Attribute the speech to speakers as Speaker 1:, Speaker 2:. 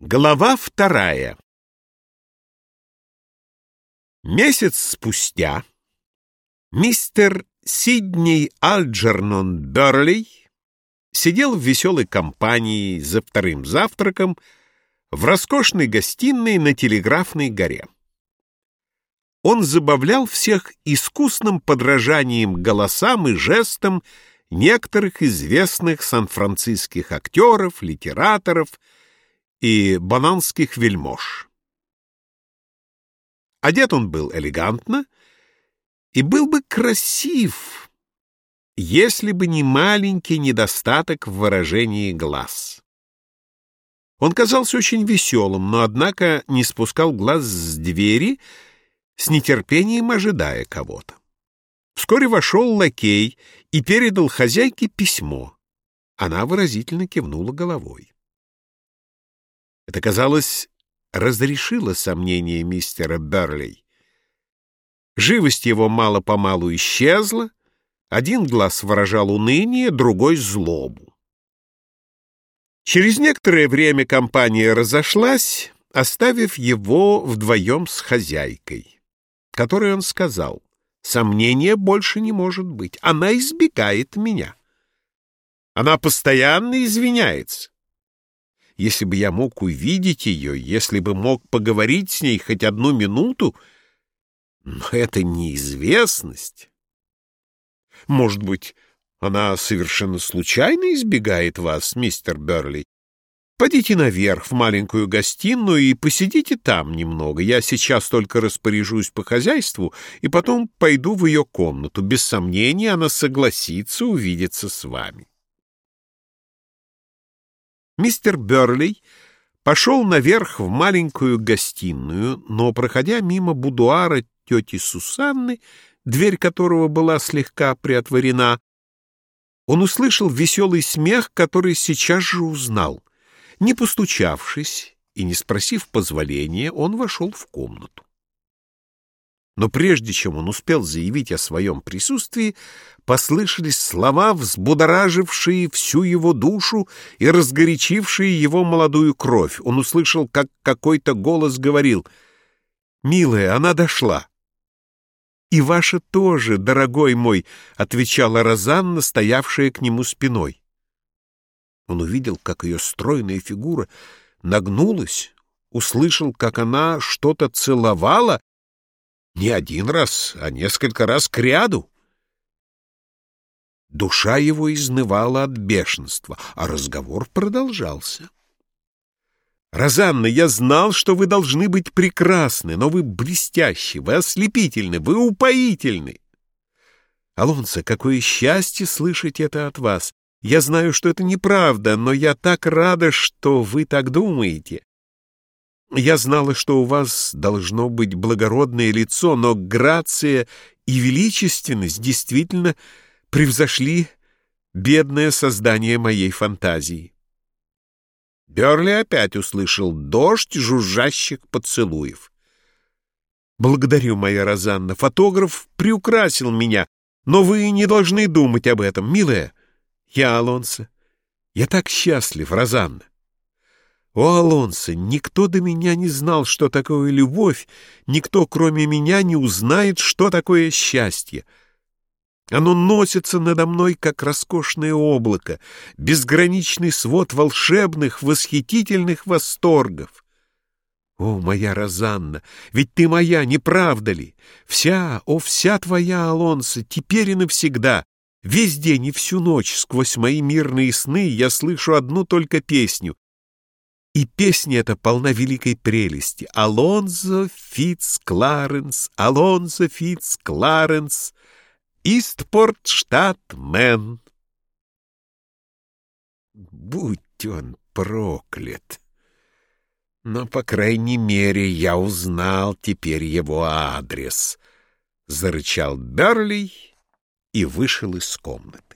Speaker 1: Глава вторая Месяц спустя мистер Сидней Алджернон Берли сидел в веселой компании за вторым завтраком в роскошной гостиной на Телеграфной горе. Он забавлял всех искусным подражанием голосам и жестам некоторых известных сан-франциских актеров, литераторов, и бананских вельмож. Одет он был элегантно и был бы красив, если бы не маленький недостаток в выражении глаз. Он казался очень веселым, но, однако, не спускал глаз с двери, с нетерпением ожидая кого-то. Вскоре вошел лакей и передал хозяйке письмо. Она выразительно кивнула головой. Это, казалось, разрешило сомнения мистера Берли. Живость его мало-помалу исчезла, один глаз выражал уныние, другой — злобу. Через некоторое время компания разошлась, оставив его вдвоем с хозяйкой, которой он сказал, «Сомнения больше не может быть, она избегает меня. Она постоянно извиняется. Если бы я мог увидеть ее, если бы мог поговорить с ней хоть одну минуту, но это неизвестность. Может быть, она совершенно случайно избегает вас, мистер Берли? Пойдите наверх в маленькую гостиную и посидите там немного. Я сейчас только распоряжусь по хозяйству и потом пойду в ее комнату. Без сомнения, она согласится увидеться с вами. Мистер Берли пошел наверх в маленькую гостиную, но, проходя мимо будуара тети Сусанны, дверь которого была слегка приотворена, он услышал веселый смех, который сейчас же узнал. Не постучавшись и не спросив позволения, он вошел в комнату. Но прежде чем он успел заявить о своем присутствии, послышались слова, взбудоражившие всю его душу и разгорячившие его молодую кровь. Он услышал, как какой-то голос говорил «Милая, она дошла». «И ваша тоже, дорогой мой», — отвечала Розанна, стоявшая к нему спиной. Он увидел, как ее стройная фигура нагнулась, услышал, как она что-то целовала, не один раз, а несколько раз к ряду. Душа его изнывала от бешенства, а разговор продолжался. «Розанна, я знал, что вы должны быть прекрасны, но вы блестящи, вы ослепительны, вы упоительны. Алонсо, какое счастье слышать это от вас. Я знаю, что это неправда, но я так рада, что вы так думаете. Я знала, что у вас должно быть благородное лицо, но грация и величественность действительно превзошли бедное создание моей фантазии. Берли опять услышал дождь жужжащих поцелуев. «Благодарю, моя Розанна. Фотограф приукрасил меня, но вы не должны думать об этом, милая. Я Алонсо. Я так счастлив, Розанна. О, Алонсо, никто до меня не знал, что такое любовь, никто, кроме меня, не узнает, что такое счастье. Оно носится надо мной, как роскошное облако, безграничный свод волшебных, восхитительных восторгов. О, моя Розанна, ведь ты моя, не правда ли? Вся, о, вся твоя, Алонсо, теперь и навсегда. Весь день и всю ночь сквозь мои мирные сны я слышу одну только песню и песня эта полна великой прелести. Алонзо Фитц Кларенс, Алонзо Фитц Кларенс, Истпорт, штат Мэн. Будь он проклят! Но, по крайней мере, я узнал теперь его адрес, — зарычал Берли и вышел из комнаты.